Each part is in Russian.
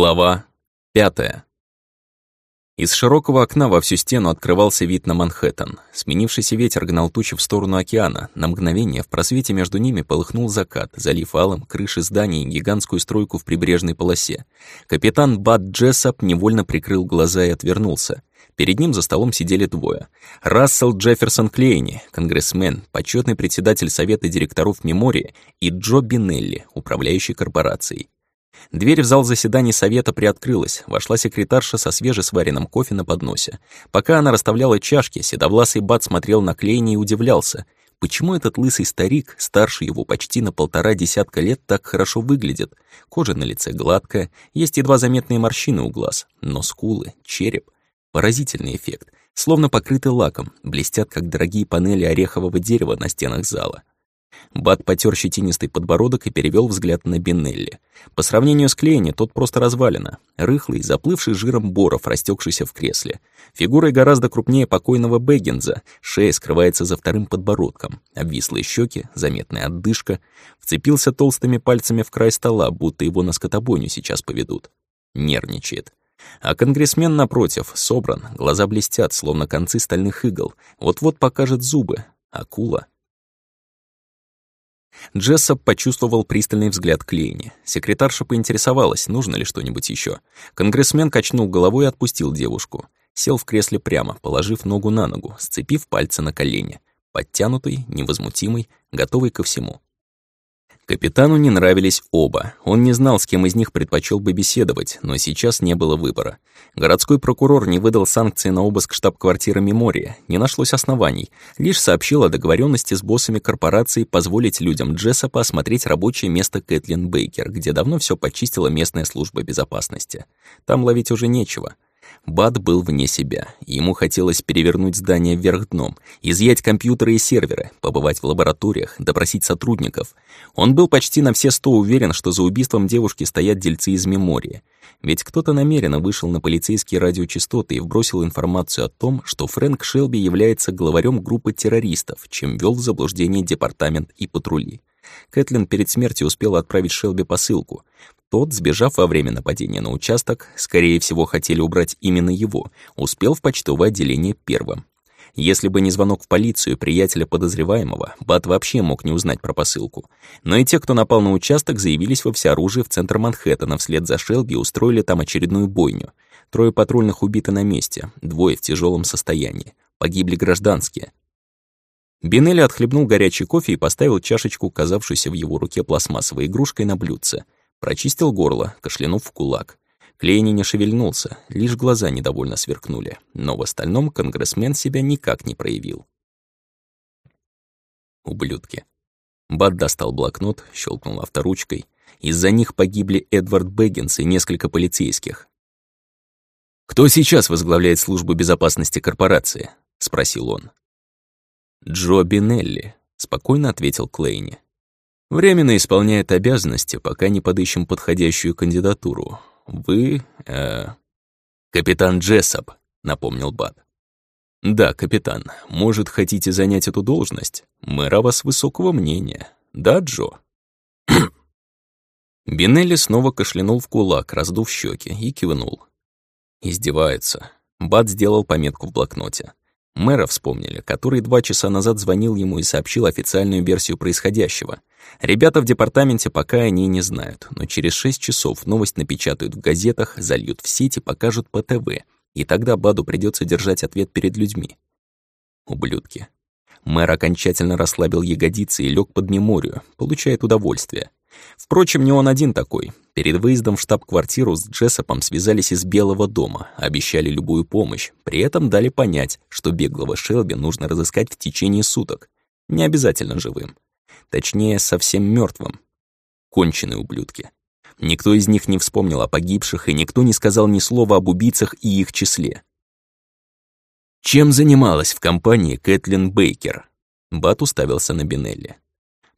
Глава пятая. Из широкого окна во всю стену открывался вид на Манхэттен. Сменившийся ветер гнал тучи в сторону океана. На мгновение в просвете между ними полыхнул закат, залив алым крыши зданий и гигантскую стройку в прибрежной полосе. Капитан Бат Джессоп невольно прикрыл глаза и отвернулся. Перед ним за столом сидели двое. Рассел Джефферсон Клейни, конгрессмен, почетный председатель Совета директоров Мемории, и Джо Бинелли, управляющий корпорацией. Дверь в зал заседаний совета приоткрылась, вошла секретарша со свежесваренным кофе на подносе. Пока она расставляла чашки, седовласый Бат смотрел на Клейни и удивлялся. Почему этот лысый старик, старше его почти на полтора десятка лет, так хорошо выглядит? Кожа на лице гладкая, есть едва заметные морщины у глаз, но скулы, череп. Поразительный эффект. Словно покрыты лаком, блестят, как дорогие панели орехового дерева на стенах зала. Бат потер щетинистый подбородок и перевел взгляд на Бинелли. По сравнению с Клейни, тот просто развалина. Рыхлый, заплывший жиром Боров, растекшийся в кресле. Фигурой гораздо крупнее покойного Бэггинза, шея скрывается за вторым подбородком. Обвислые щеки, заметная отдышка. Вцепился толстыми пальцами в край стола, будто его на скотобойню сейчас поведут. Нервничает. А конгрессмен, напротив, собран, глаза блестят, словно концы стальных игл. Вот-вот покажет зубы. Акула. Джессоп почувствовал пристальный взгляд Клейни. Секретарша поинтересовалась, нужно ли что-нибудь еще. Конгрессмен качнул головой и отпустил девушку. Сел в кресле прямо, положив ногу на ногу, сцепив пальцы на колени. Подтянутый, невозмутимый, готовый ко всему. Капитану не нравились оба. Он не знал, с кем из них предпочел бы беседовать, но сейчас не было выбора. Городской прокурор не выдал санкции на обыск штаб-квартиры Мемория, не нашлось оснований, лишь сообщил о договоренности с боссами корпорации позволить людям Джессопа осмотреть рабочее место Кэтлин Бейкер, где давно все почистила местная служба безопасности. Там ловить уже нечего. Бад был вне себя. Ему хотелось перевернуть здание вверх дном, изъять компьютеры и серверы, побывать в лабораториях, допросить сотрудников. Он был почти на все сто уверен, что за убийством девушки стоят дельцы из мемории. Ведь кто-то намеренно вышел на полицейские радиочастоты и вбросил информацию о том, что Фрэнк Шелби является главарем группы террористов, чем вел в заблуждение департамент и патрули. Кэтлин перед смертью успела отправить Шелби посылку. Тот, сбежав во время нападения на участок, скорее всего, хотели убрать именно его, успел в почтовое отделение первым. Если бы не звонок в полицию приятеля подозреваемого, Бат вообще мог не узнать про посылку. Но и те, кто напал на участок, заявились во всеоружие в центр Манхэттена вслед за Шелби и устроили там очередную бойню. Трое патрульных убиты на месте, двое в тяжелом состоянии. Погибли гражданские. Бинелли отхлебнул горячий кофе и поставил чашечку, казавшуюся в его руке пластмассовой игрушкой, на блюдце — Прочистил горло, кашлянув в кулак. Клейни не шевельнулся, лишь глаза недовольно сверкнули, но в остальном конгрессмен себя никак не проявил. Ублюдки. Бат достал блокнот, щелкнул авторучкой. Из-за них погибли Эдвард Бэггинс и несколько полицейских. «Кто сейчас возглавляет службу безопасности корпорации?» — спросил он. «Джо Бинелли», — спокойно ответил Клейни. Временно исполняет обязанности, пока не подыщем подходящую кандидатуру. Вы... Э, капитан Джессоп, напомнил Бат. Да, капитан, может, хотите занять эту должность? Мэр о вас высокого мнения. Да, Джо? Бинелли снова кашлянул в кулак, раздув щеки, и кивнул. Издевается. Бат сделал пометку в блокноте. Мэра вспомнили, который два часа назад звонил ему и сообщил официальную версию происходящего. Ребята в департаменте пока они не знают, но через шесть часов новость напечатают в газетах, зальют в сеть и покажут по ТВ, и тогда Баду придется держать ответ перед людьми. Ублюдки. Мэр окончательно расслабил ягодицы и лег под меморию, получает удовольствие. Впрочем, не он один такой. Перед выездом в штаб-квартиру с Джессопом связались из Белого дома, обещали любую помощь, при этом дали понять, что беглого Шелби нужно разыскать в течение суток. Не обязательно живым. Точнее, совсем мертвым. Конченые ублюдки. Никто из них не вспомнил о погибших, и никто не сказал ни слова об убийцах и их числе. Чем занималась в компании Кэтлин Бейкер? Бат уставился на Бинелли.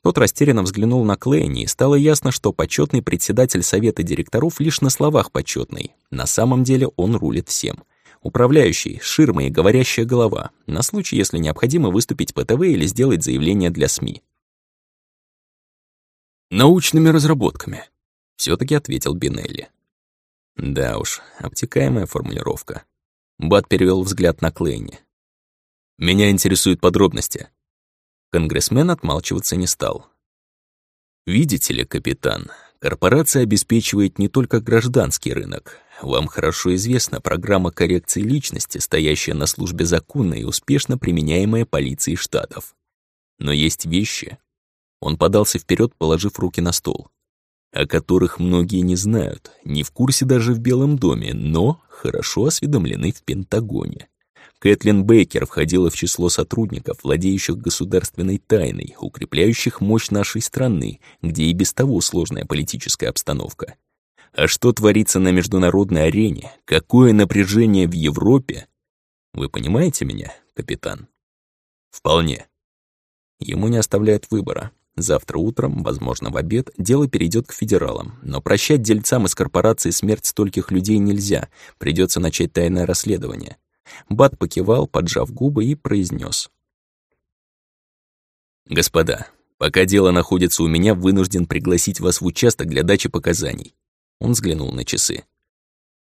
Тот растерянно взглянул на Клейни, и стало ясно, что почетный председатель совета директоров лишь на словах почетный. На самом деле он рулит всем. Управляющий, ширма и говорящая голова, на случай, если необходимо выступить по ТВ или сделать заявление для СМИ. «Научными разработками», — все таки ответил Бинелли. Да уж, обтекаемая формулировка. Бат перевел взгляд на Клейни. «Меня интересуют подробности». Конгрессмен отмалчиваться не стал. «Видите ли, капитан, корпорация обеспечивает не только гражданский рынок. Вам хорошо известна программа коррекции личности, стоящая на службе закона и успешно применяемая полицией штатов. Но есть вещи...» Он подался вперед, положив руки на стол о которых многие не знают, не в курсе даже в Белом доме, но хорошо осведомлены в Пентагоне. Кэтлин Бейкер входила в число сотрудников, владеющих государственной тайной, укрепляющих мощь нашей страны, где и без того сложная политическая обстановка. А что творится на международной арене? Какое напряжение в Европе? Вы понимаете меня, капитан? Вполне. Ему не оставляют выбора. Завтра утром, возможно, в обед, дело перейдет к федералам. Но прощать дельцам из корпорации смерть стольких людей нельзя, придется начать тайное расследование. Бат покивал, поджав губы, и произнес: «Господа, пока дело находится у меня, вынужден пригласить вас в участок для дачи показаний». Он взглянул на часы.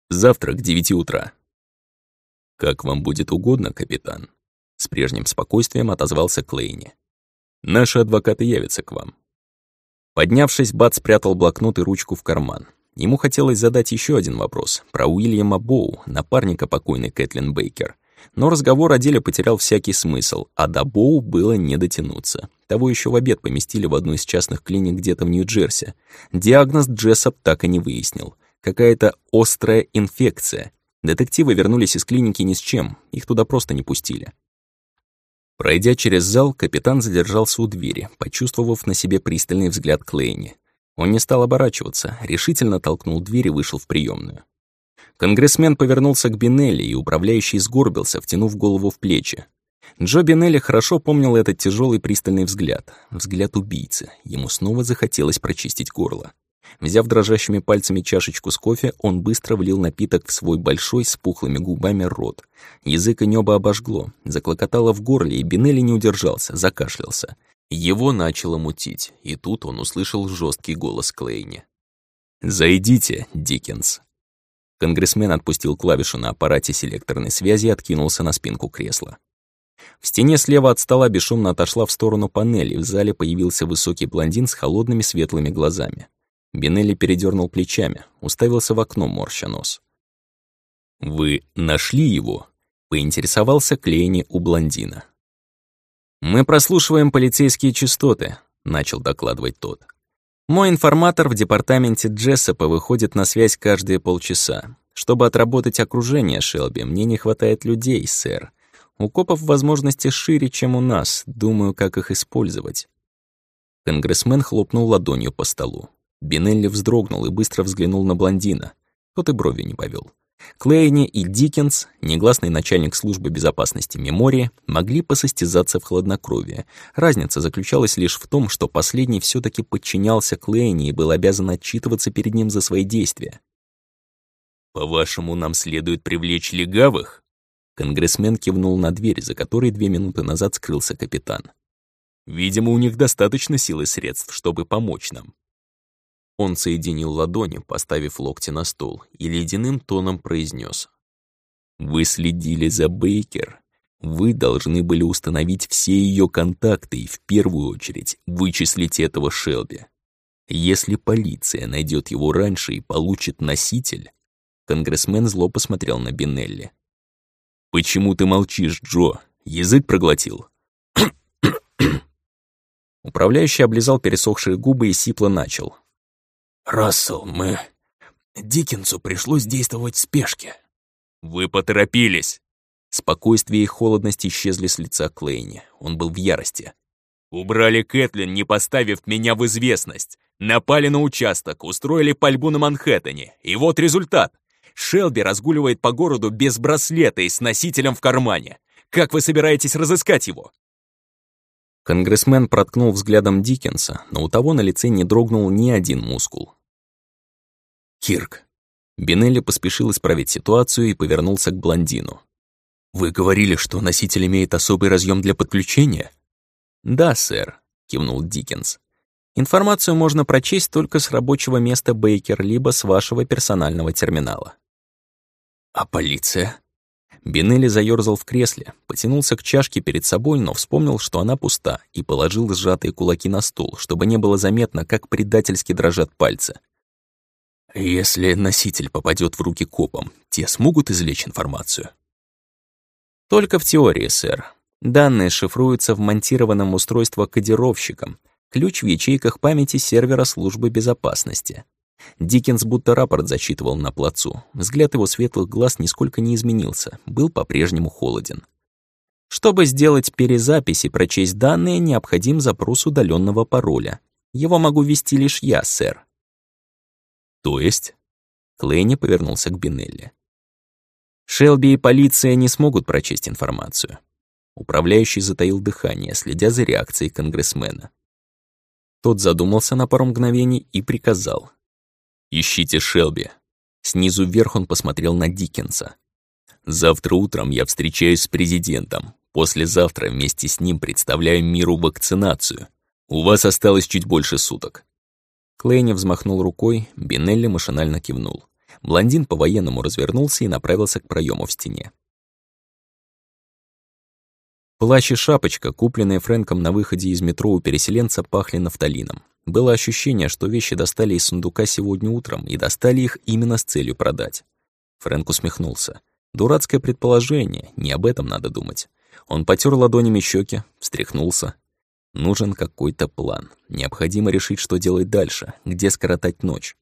«Завтра к девяти утра». «Как вам будет угодно, капитан?» С прежним спокойствием отозвался Клейни. Наши адвокаты явятся к вам». Поднявшись, Бат спрятал блокнот и ручку в карман. Ему хотелось задать еще один вопрос про Уильяма Боу, напарника покойной Кэтлин Бейкер. Но разговор о деле потерял всякий смысл, а до Боу было не дотянуться. Того еще в обед поместили в одну из частных клиник где-то в Нью-Джерси. Диагноз Джессоп так и не выяснил. Какая-то острая инфекция. Детективы вернулись из клиники ни с чем, их туда просто не пустили. Пройдя через зал, капитан задержался у двери, почувствовав на себе пристальный взгляд Клейни. Он не стал оборачиваться, решительно толкнул дверь и вышел в приемную. Конгрессмен повернулся к Бинелли, и управляющий сгорбился, втянув голову в плечи. Джо Бинелли хорошо помнил этот тяжелый пристальный взгляд. Взгляд убийцы. Ему снова захотелось прочистить горло. Взяв дрожащими пальцами чашечку с кофе, он быстро влил напиток в свой большой с пухлыми губами рот. Язык и небо обожгло, заклокотало в горле, и Бинелли не удержался, закашлялся. Его начало мутить, и тут он услышал жесткий голос Клейни. «Зайдите, Диккенс». Конгрессмен отпустил клавишу на аппарате селекторной связи и откинулся на спинку кресла. В стене слева от стола бесшумно отошла в сторону панели, в зале появился высокий блондин с холодными светлыми глазами. Бинелли передернул плечами, уставился в окно, морща нос. «Вы нашли его?» — поинтересовался Клейни у блондина. «Мы прослушиваем полицейские частоты», — начал докладывать тот. «Мой информатор в департаменте Джессопа выходит на связь каждые полчаса. Чтобы отработать окружение Шелби, мне не хватает людей, сэр. У копов возможности шире, чем у нас. Думаю, как их использовать». Конгрессмен хлопнул ладонью по столу. Бинелли вздрогнул и быстро взглянул на блондина. Тот и брови не повел. Клейни и Диккенс, негласный начальник службы безопасности Мемории, могли посостязаться в хладнокровии. Разница заключалась лишь в том, что последний все таки подчинялся Клейни и был обязан отчитываться перед ним за свои действия. «По-вашему, нам следует привлечь легавых?» Конгрессмен кивнул на дверь, за которой две минуты назад скрылся капитан. «Видимо, у них достаточно сил и средств, чтобы помочь нам. Он соединил ладони, поставив локти на стол, и ледяным тоном произнес: «Вы следили за Бейкер. Вы должны были установить все ее контакты и в первую очередь вычислить этого Шелби. Если полиция найдет его раньше и получит носитель...» Конгрессмен зло посмотрел на Бинелли. «Почему ты молчишь, Джо? Язык проглотил?» Управляющий облизал пересохшие губы и сипло начал. «Рассел, мы... Диккенсу пришлось действовать в спешке». «Вы поторопились!» Спокойствие и холодность исчезли с лица Клейни. Он был в ярости. «Убрали Кэтлин, не поставив меня в известность. Напали на участок, устроили пальбу на Манхэттене. И вот результат. Шелби разгуливает по городу без браслета и с носителем в кармане. Как вы собираетесь разыскать его?» Конгрессмен проткнул взглядом Диккенса, но у того на лице не дрогнул ни один мускул. Кирк. Бинелли поспешил исправить ситуацию и повернулся к блондину. «Вы говорили, что носитель имеет особый разъем для подключения?» «Да, сэр», — кивнул Диккенс. Информацию можно прочесть только с рабочего места Бейкер, либо с вашего персонального терминала. А полиция? Бинелли заёрзал в кресле, потянулся к чашке перед собой, но вспомнил, что она пуста, и положил сжатые кулаки на стол, чтобы не было заметно, как предательски дрожат пальцы. Если носитель попадет в руки копам, те смогут извлечь информацию? Только в теории, сэр. Данные шифруются в монтированном устройство кодировщиком, ключ в ячейках памяти сервера службы безопасности. Диккенс будто рапорт зачитывал на плацу. Взгляд его светлых глаз нисколько не изменился, был по-прежнему холоден. Чтобы сделать перезапись и прочесть данные, необходим запрос удаленного пароля. Его могу ввести лишь я, сэр. То есть? Клейни повернулся к Бинелли. Шелби и полиция не смогут прочесть информацию. Управляющий затаил дыхание, следя за реакцией конгрессмена. Тот задумался на пару мгновений и приказал. «Ищите Шелби». Снизу вверх он посмотрел на Диккенса. «Завтра утром я встречаюсь с президентом. Послезавтра вместе с ним представляю миру вакцинацию. У вас осталось чуть больше суток». Клейни взмахнул рукой, Бинелли машинально кивнул. Блондин по-военному развернулся и направился к проему в стене. Плащ и шапочка, купленные Фрэнком на выходе из метро у переселенца, пахли нафталином. Было ощущение, что вещи достали из сундука сегодня утром и достали их именно с целью продать. Фрэнк усмехнулся. Дурацкое предположение, не об этом надо думать. Он потер ладонями щеки, встряхнулся. Нужен какой-то план. Необходимо решить, что делать дальше, где скоротать ночь.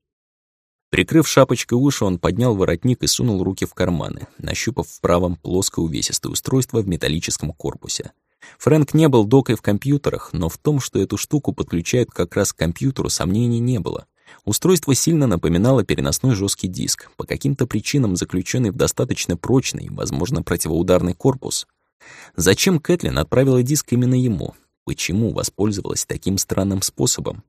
Прикрыв шапочкой уши, он поднял воротник и сунул руки в карманы, нащупав в правом плоское увесистое устройство в металлическом корпусе. Фрэнк не был докой в компьютерах, но в том, что эту штуку подключают как раз к компьютеру, сомнений не было. Устройство сильно напоминало переносной жесткий диск, по каким-то причинам заключенный в достаточно прочный, возможно, противоударный корпус. Зачем Кэтлин отправила диск именно ему? Почему воспользовалась таким странным способом?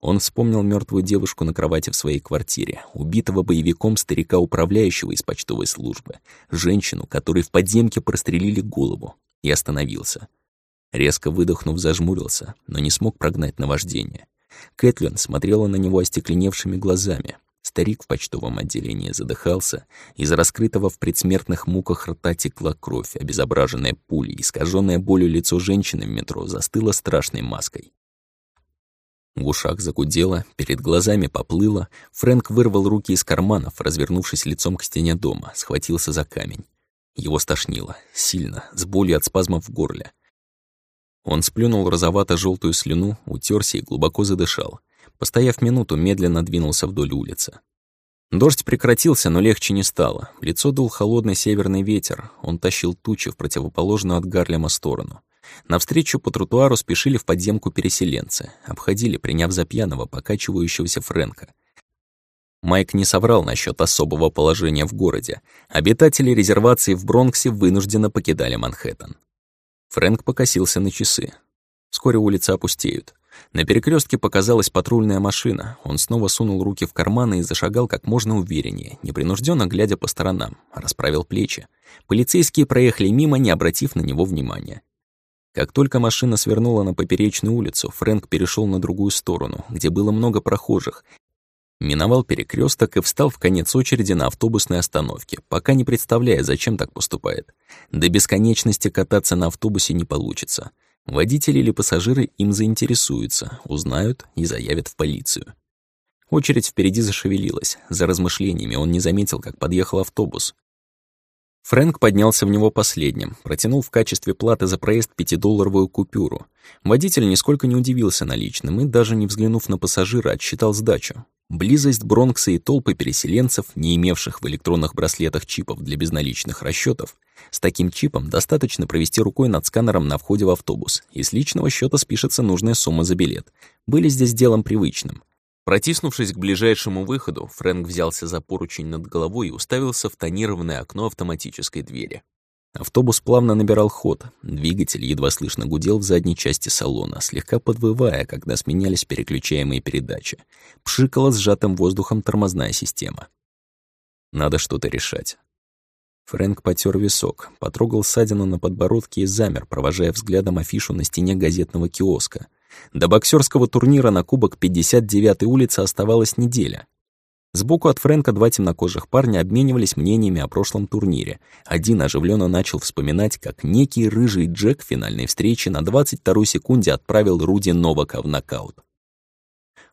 Он вспомнил мертвую девушку на кровати в своей квартире, убитого боевиком старика-управляющего из почтовой службы, женщину, которой в подземке прострелили голову, и остановился. Резко выдохнув, зажмурился, но не смог прогнать наваждение. Кэтлин смотрела на него остекленевшими глазами. Старик в почтовом отделении задыхался, из раскрытого в предсмертных муках рта текла кровь, обезображенная пулей, искаженное болью лицо женщины в метро застыло страшной маской. В ушах загудело, перед глазами поплыло. Фрэнк вырвал руки из карманов, развернувшись лицом к стене дома, схватился за камень. Его стошнило, сильно, с болью от спазмов в горле. Он сплюнул розовато желтую слюну, утерся и глубоко задышал. Постояв минуту, медленно двинулся вдоль улицы. Дождь прекратился, но легче не стало. В лицо дул холодный северный ветер. Он тащил тучи в противоположную от Гарлема сторону. Навстречу по тротуару спешили в подземку переселенцы, обходили, приняв за пьяного, покачивающегося Фрэнка. Майк не соврал насчет особого положения в городе. Обитатели резервации в Бронксе вынужденно покидали Манхэттен. Фрэнк покосился на часы. Вскоре улицы опустеют. На перекрестке показалась патрульная машина. Он снова сунул руки в карманы и зашагал как можно увереннее, непринужденно глядя по сторонам, расправил плечи. Полицейские проехали мимо, не обратив на него внимания. Как только машина свернула на поперечную улицу, Фрэнк перешел на другую сторону, где было много прохожих, миновал перекресток и встал в конец очереди на автобусной остановке, пока не представляя, зачем так поступает. До бесконечности кататься на автобусе не получится. Водители или пассажиры им заинтересуются, узнают и заявят в полицию. Очередь впереди зашевелилась. За размышлениями он не заметил, как подъехал автобус. Фрэнк поднялся в него последним, протянул в качестве платы за проезд пятидолларовую купюру. Водитель нисколько не удивился наличным и, даже не взглянув на пассажира, отсчитал сдачу. Близость Бронкса и толпы переселенцев, не имевших в электронных браслетах чипов для безналичных расчетов, с таким чипом достаточно провести рукой над сканером на входе в автобус, и с личного счета спишется нужная сумма за билет. Были здесь делом привычным. Протиснувшись к ближайшему выходу, Фрэнк взялся за поручень над головой и уставился в тонированное окно автоматической двери. Автобус плавно набирал ход, двигатель едва слышно гудел в задней части салона, слегка подвывая, когда сменялись переключаемые передачи. Пшикала сжатым воздухом тормозная система. Надо что-то решать. Фрэнк потер висок, потрогал ссадину на подбородке и замер, провожая взглядом афишу на стене газетного киоска — До боксерского турнира на Кубок 59-й улицы оставалась неделя. Сбоку от Фрэнка два темнокожих парня обменивались мнениями о прошлом турнире. Один оживленно начал вспоминать, как некий рыжий Джек в финальной встрече на 22-й секунде отправил Руди Новака в нокаут.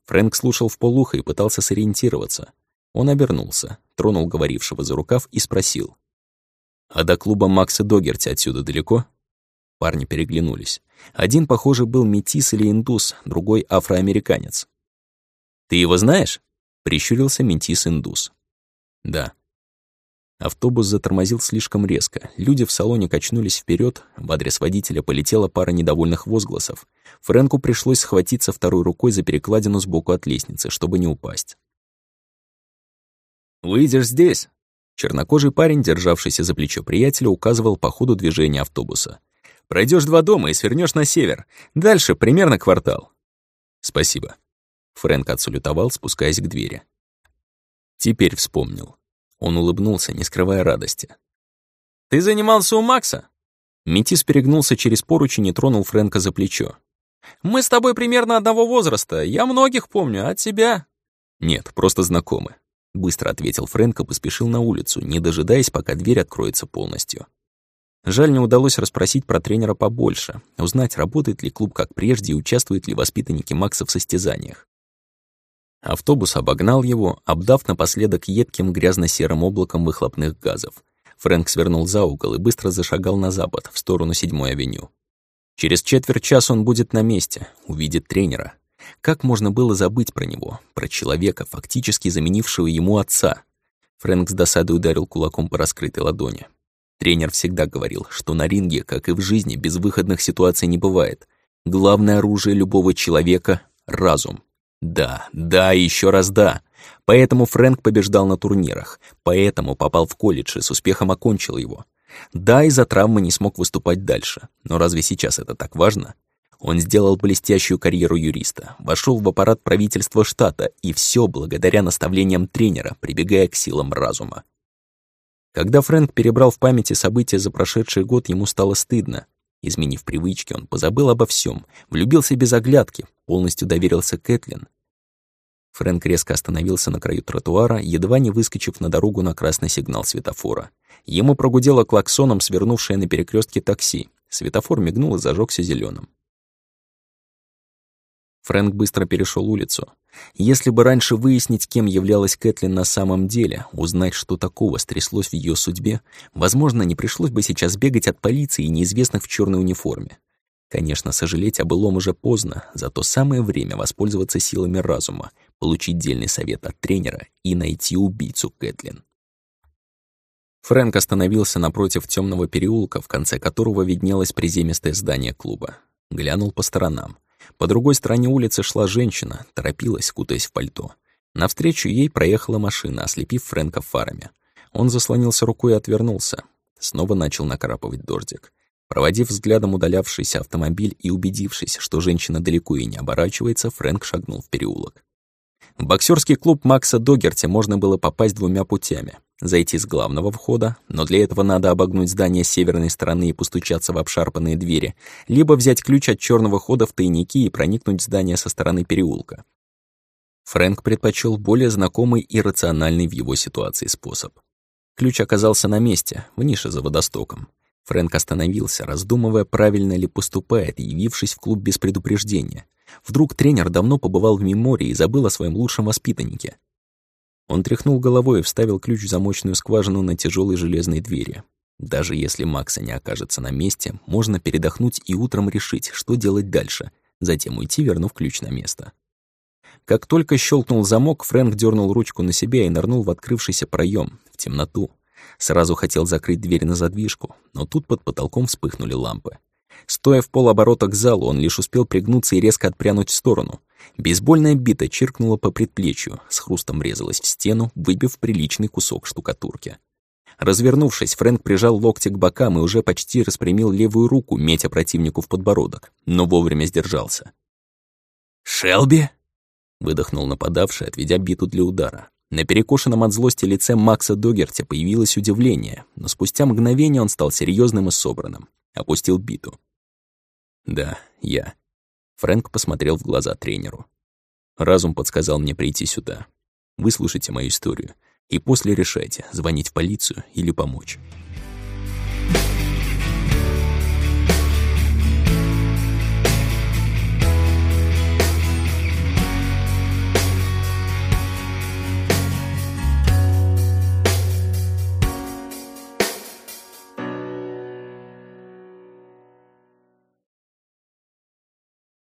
Фрэнк слушал в полухо и пытался сориентироваться. Он обернулся, тронул говорившего за рукав и спросил. «А до клуба Макса Догерти отсюда далеко?» Парни переглянулись. Один, похоже, был метис или индус, другой — афроамериканец. «Ты его знаешь?» — прищурился метис-индус. «Да». Автобус затормозил слишком резко. Люди в салоне качнулись вперед, в адрес водителя полетела пара недовольных возгласов. Фрэнку пришлось схватиться второй рукой за перекладину сбоку от лестницы, чтобы не упасть. «Выйдешь здесь!» Чернокожий парень, державшийся за плечо приятеля, указывал по ходу движения автобуса. Пройдешь два дома и свернешь на север. Дальше примерно квартал». «Спасибо». Фрэнк отсалютовал, спускаясь к двери. Теперь вспомнил. Он улыбнулся, не скрывая радости. «Ты занимался у Макса?» Метис перегнулся через поручень и тронул Фрэнка за плечо. «Мы с тобой примерно одного возраста. Я многих помню, а тебя?» «Нет, просто знакомы», — быстро ответил Фрэнк и поспешил на улицу, не дожидаясь, пока дверь откроется полностью. Жаль, не удалось расспросить про тренера побольше, узнать, работает ли клуб как прежде и участвуют ли воспитанники Макса в состязаниях. Автобус обогнал его, обдав напоследок едким грязно-серым облаком выхлопных газов. Фрэнк свернул за угол и быстро зашагал на запад, в сторону седьмой авеню. Через четверть часа он будет на месте, увидит тренера. Как можно было забыть про него, про человека, фактически заменившего ему отца? Фрэнк с досадой ударил кулаком по раскрытой ладони. Тренер всегда говорил, что на ринге, как и в жизни, безвыходных ситуаций не бывает. Главное оружие любого человека — разум. Да, да и еще раз да. Поэтому Фрэнк побеждал на турнирах, поэтому попал в колледж и с успехом окончил его. Да, из-за травмы не смог выступать дальше, но разве сейчас это так важно? Он сделал блестящую карьеру юриста, вошел в аппарат правительства штата, и все благодаря наставлениям тренера, прибегая к силам разума. Когда Фрэнк перебрал в памяти события за прошедший год, ему стало стыдно. Изменив привычки, он позабыл обо всем, влюбился без оглядки, полностью доверился Кэтлин. Фрэнк резко остановился на краю тротуара, едва не выскочив на дорогу на красный сигнал светофора. Ему прогудело клаксоном свернувшее на перекрестке такси. Светофор мигнул и зажегся зеленым. Фрэнк быстро перешел улицу. Если бы раньше выяснить, кем являлась Кэтлин на самом деле, узнать, что такого стряслось в ее судьбе, возможно, не пришлось бы сейчас бегать от полиции и неизвестных в черной униформе. Конечно, сожалеть о былом уже поздно, зато самое время воспользоваться силами разума, получить дельный совет от тренера и найти убийцу Кэтлин. Фрэнк остановился напротив темного переулка, в конце которого виднелось приземистое здание клуба. Глянул по сторонам. По другой стороне улицы шла женщина, торопилась, кутаясь в пальто. Навстречу ей проехала машина, ослепив Фрэнка фарами. Он заслонился рукой и отвернулся. Снова начал накрапывать дождик. Проводив взглядом удалявшийся автомобиль и убедившись, что женщина далеко и не оборачивается, Фрэнк шагнул в переулок. В боксерский клуб Макса Догерти можно было попасть двумя путями. Зайти с главного входа, но для этого надо обогнуть здание с северной стороны и постучаться в обшарпанные двери, либо взять ключ от черного хода в тайники и проникнуть в здание со стороны переулка. Фрэнк предпочел более знакомый и рациональный в его ситуации способ. Ключ оказался на месте, в нише за водостоком. Фрэнк остановился, раздумывая, правильно ли поступает, явившись в клуб без предупреждения. Вдруг тренер давно побывал в мемории и забыл о своем лучшем воспитаннике. Он тряхнул головой и вставил ключ в замочную скважину на тяжелой железной двери. Даже если Макса не окажется на месте, можно передохнуть и утром решить, что делать дальше, затем уйти, вернув ключ на место. Как только щелкнул замок, Фрэнк дернул ручку на себя и нырнул в открывшийся проем, в темноту. Сразу хотел закрыть дверь на задвижку, но тут под потолком вспыхнули лампы. Стоя в полоборота к залу, он лишь успел пригнуться и резко отпрянуть в сторону. Бейсбольная бита чиркнула по предплечью, с хрустом врезалась в стену, выбив приличный кусок штукатурки. Развернувшись, Фрэнк прижал локти к бокам и уже почти распрямил левую руку, метя противнику в подбородок, но вовремя сдержался. «Шелби?» — выдохнул нападавший, отведя биту для удара. На перекошенном от злости лице Макса Догерти появилось удивление, но спустя мгновение он стал серьезным и собранным. Опустил биту. «Да, я». Фрэнк посмотрел в глаза тренеру. Разум подсказал мне прийти сюда. Выслушайте мою историю, и после решайте, звонить в полицию или помочь.